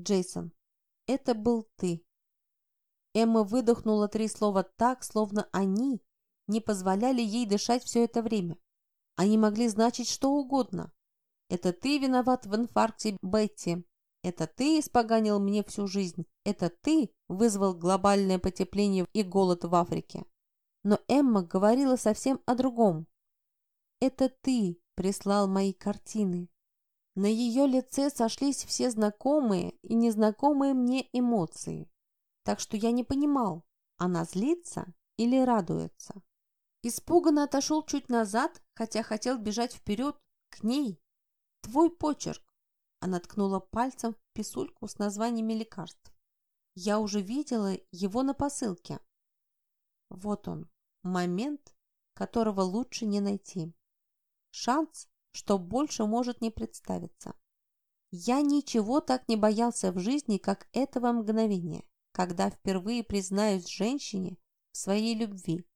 Джейсон, это был ты. Эмма выдохнула три слова так, словно они не позволяли ей дышать все это время. Они могли значить что угодно. Это ты виноват в инфаркте Бетти. Это ты испоганил мне всю жизнь. Это ты вызвал глобальное потепление и голод в Африке. Но Эмма говорила совсем о другом. Это ты прислал мои картины. На ее лице сошлись все знакомые и незнакомые мне эмоции. Так что я не понимал, она злится или радуется. Испуганно отошел чуть назад, хотя хотел бежать вперед, к ней. Твой почерк. Она ткнула пальцем в писульку с названиями лекарств. Я уже видела его на посылке. Вот он, момент, которого лучше не найти. Шанс, что больше может не представиться. Я ничего так не боялся в жизни, как этого мгновения когда впервые признаюсь женщине в своей любви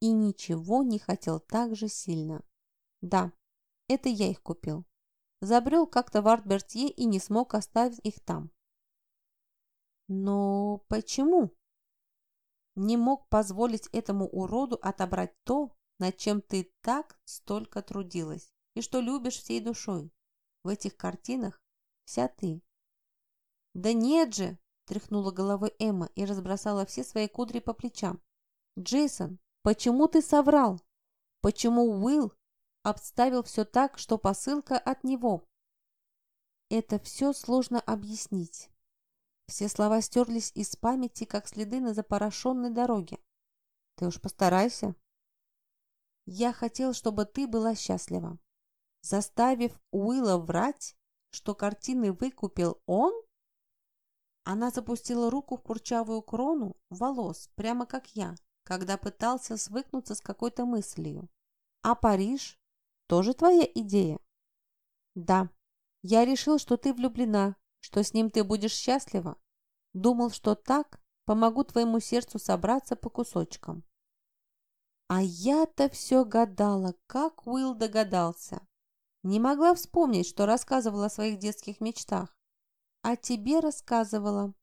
и ничего не хотел так же сильно. Да, это я их купил. Забрел как-то в Артбертье и не смог оставить их там. Но почему? Не мог позволить этому уроду отобрать то, над чем ты так столько трудилась и что любишь всей душой. В этих картинах вся ты. Да нет же, Тряхнула головой Эмма и разбросала все свои кудри по плечам. «Джейсон, почему ты соврал? Почему Уилл обставил все так, что посылка от него?» Это все сложно объяснить. Все слова стерлись из памяти, как следы на запорошенной дороге. Ты уж постарайся. Я хотел, чтобы ты была счастлива. Заставив Уилла врать, что картины выкупил он? Она запустила руку в курчавую крону волос, прямо как я, когда пытался свыкнуться с какой-то мыслью. «А Париж? Тоже твоя идея?» «Да. Я решил, что ты влюблена, что с ним ты будешь счастлива. Думал, что так помогу твоему сердцу собраться по кусочкам». А я-то все гадала, как Уилл догадался. Не могла вспомнить, что рассказывала о своих детских мечтах о тебе рассказывала.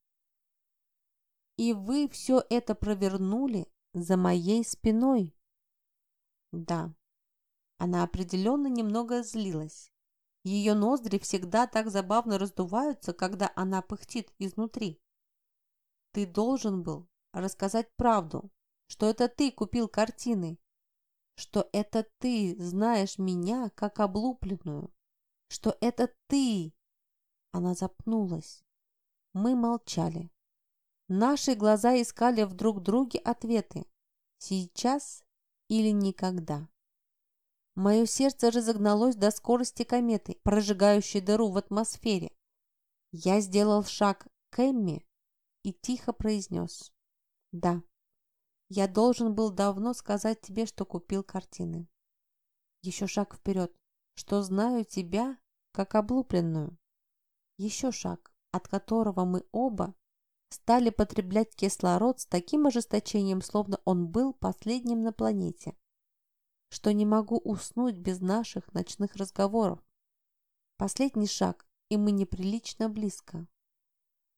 И вы все это провернули за моей спиной. Да, она определенно немного злилась. Ее ноздри всегда так забавно раздуваются, когда она пыхтит изнутри. Ты должен был рассказать правду, что это ты купил картины, что это ты знаешь меня как облупленную, что это ты она запнулась. Мы молчали. Наши глаза искали в друг друге ответы. Сейчас или никогда. Мое сердце разогналось до скорости кометы, прожигающей дыру в атмосфере. Я сделал шаг к Эмми и тихо произнес. «Да, я должен был давно сказать тебе, что купил картины. Еще шаг вперед, что знаю тебя как облупленную. Еще шаг, от которого мы оба стали потреблять кислород с таким ожесточением, словно он был последним на планете, что не могу уснуть без наших ночных разговоров. Последний шаг, и мы неприлично близко.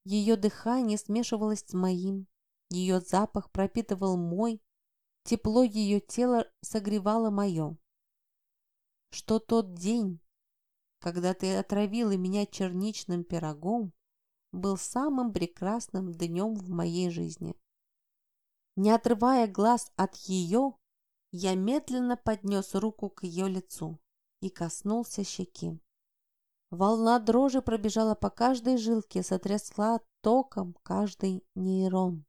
Ее дыхание смешивалось с моим, ее запах пропитывал мой, тепло ее тела согревало мое. Что тот день, когда ты отравила меня черничным пирогом, был самым прекрасным днем в моей жизни. Не отрывая глаз от ее, я медленно поднес руку к ее лицу и коснулся щеки. Волна дрожи пробежала по каждой жилке, сотрясла током каждый нейрон.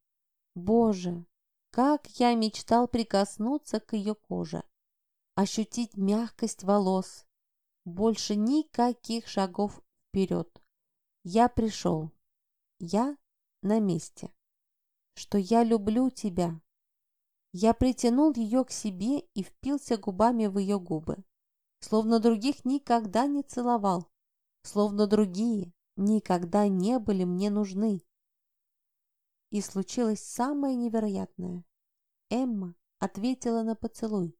Боже, как я мечтал прикоснуться к ее коже, ощутить мягкость волос, больше никаких шагов вперед. Я пришел. Я на месте. Что я люблю тебя. Я притянул ее к себе и впился губами в ее губы. Словно других никогда не целовал. Словно другие никогда не были мне нужны. И случилось самое невероятное. Эмма ответила на поцелуй.